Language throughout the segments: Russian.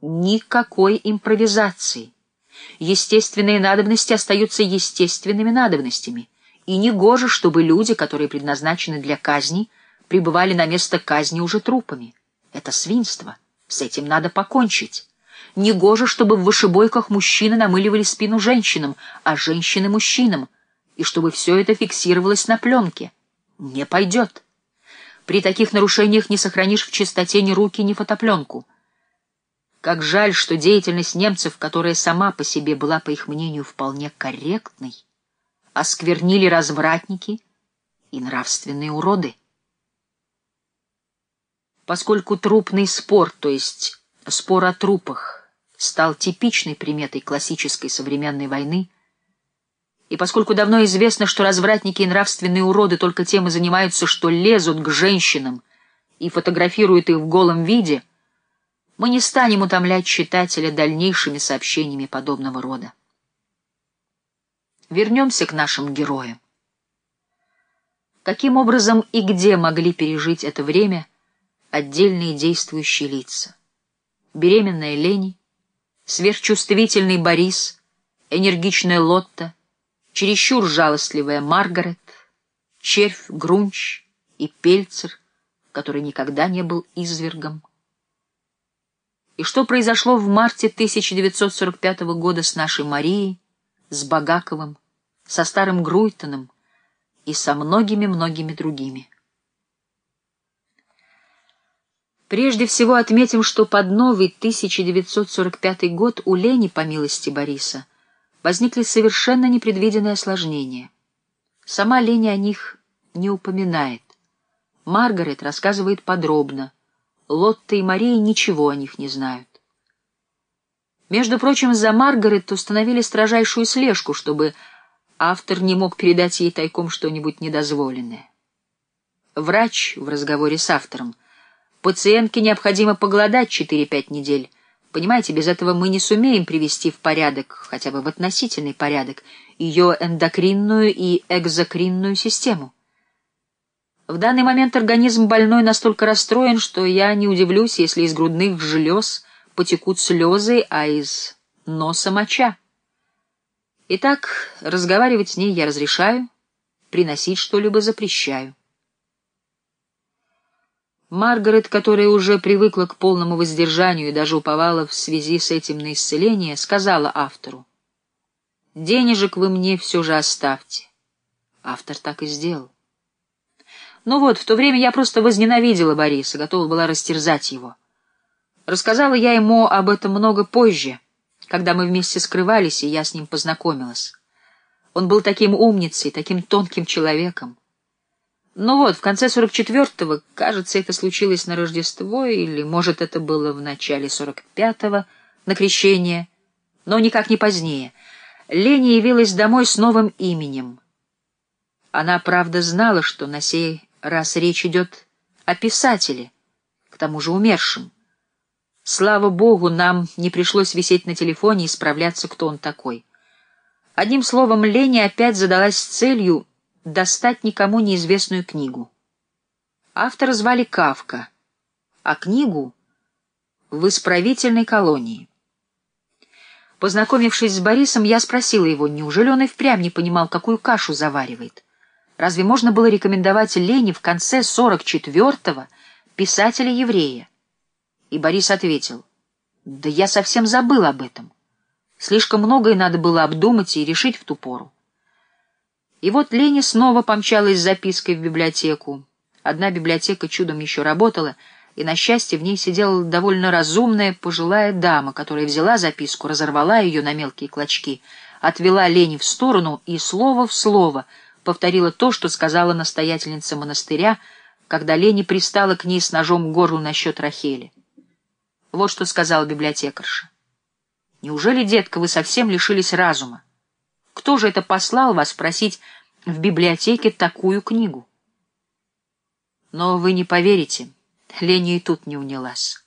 Никакой импровизации. Естественные надобности остаются естественными надобностями, и негоже, чтобы люди, которые предназначены для казни, пребывали на место казни уже трупами. Это свинство. С этим надо покончить. Негоже, чтобы в вышибойках мужчины намыливали спину женщинам, а женщины — мужчинам, и чтобы все это фиксировалось на пленке. Не пойдет. При таких нарушениях не сохранишь в чистоте ни руки, ни фотопленку. Как жаль, что деятельность немцев, которая сама по себе была, по их мнению, вполне корректной, осквернили развратники и нравственные уроды. Поскольку трупный спор, то есть спор о трупах, стал типичной приметой классической современной войны, и поскольку давно известно, что развратники и нравственные уроды только тем и занимаются, что лезут к женщинам и фотографируют их в голом виде, мы не станем утомлять читателя дальнейшими сообщениями подобного рода. Вернемся к нашим героям. Каким образом и где могли пережить это время отдельные действующие лица? Беременная Лени, сверхчувствительный Борис, энергичная Лотта, чересчур жалостливая Маргарет, червь Грунч и Пельцер, который никогда не был извергом. И что произошло в марте 1945 года с нашей Марией, с Багаковым, со старым Груйтоном и со многими-многими другими. Прежде всего отметим, что под новый 1945 год у Лени, по милости Бориса, возникли совершенно непредвиденные осложнения. Сама Лени о них не упоминает. Маргарет рассказывает подробно. Лотта и Мария ничего о них не знают. Между прочим, за Маргарет установили строжайшую слежку, чтобы автор не мог передать ей тайком что-нибудь недозволенное. Врач в разговоре с автором. Пациентке необходимо поголодать 4-5 недель, Понимаете, без этого мы не сумеем привести в порядок, хотя бы в относительный порядок, ее эндокринную и экзокринную систему. В данный момент организм больной настолько расстроен, что я не удивлюсь, если из грудных желез потекут слезы, а из носа моча. Итак, разговаривать с ней я разрешаю, приносить что-либо запрещаю. Маргарет, которая уже привыкла к полному воздержанию и даже уповала в связи с этим на исцеление, сказала автору, «Денежек вы мне все же оставьте». Автор так и сделал. Ну вот, в то время я просто возненавидела Бориса, готова была растерзать его. Рассказала я ему об этом много позже, когда мы вместе скрывались, и я с ним познакомилась. Он был таким умницей, таким тонким человеком. Ну вот, в конце 44-го, кажется, это случилось на Рождество, или, может, это было в начале 45-го, на Крещение, но никак не позднее. Лени явилась домой с новым именем. Она, правда, знала, что на сей раз речь идет о писателе, к тому же умершем. Слава богу, нам не пришлось висеть на телефоне и справляться, кто он такой. Одним словом, Лени опять задалась целью достать никому неизвестную книгу. Автора звали Кавка, а книгу — в исправительной колонии. Познакомившись с Борисом, я спросила его, неужели он и впрямь не понимал, какую кашу заваривает. Разве можно было рекомендовать Лене в конце 44-го писателя-еврея? И Борис ответил, да я совсем забыл об этом. Слишком многое надо было обдумать и решить в ту пору. И вот Леня снова помчалась с запиской в библиотеку. Одна библиотека чудом еще работала, и, на счастье, в ней сидела довольно разумная пожилая дама, которая взяла записку, разорвала ее на мелкие клочки, отвела Лене в сторону и слово в слово повторила то, что сказала настоятельница монастыря, когда Лене пристала к ней с ножом к горлу насчет Рахели. Вот что сказала библиотекарша. «Неужели, детка, вы совсем лишились разума? Кто же это послал вас просить в библиотеке такую книгу? Но вы не поверите, Леня и тут не унялась.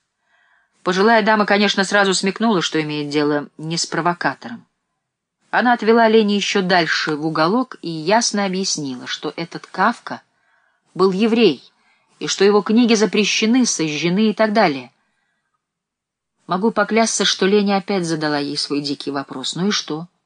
Пожилая дама, конечно, сразу смекнула, что имеет дело не с провокатором. Она отвела Лене еще дальше в уголок и ясно объяснила, что этот Кавка был еврей, и что его книги запрещены, сожжены и так далее. Могу поклясться, что Леня опять задала ей свой дикий вопрос. Ну и что? —